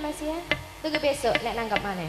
masih ya. Tunggu besok nak nangkap mana.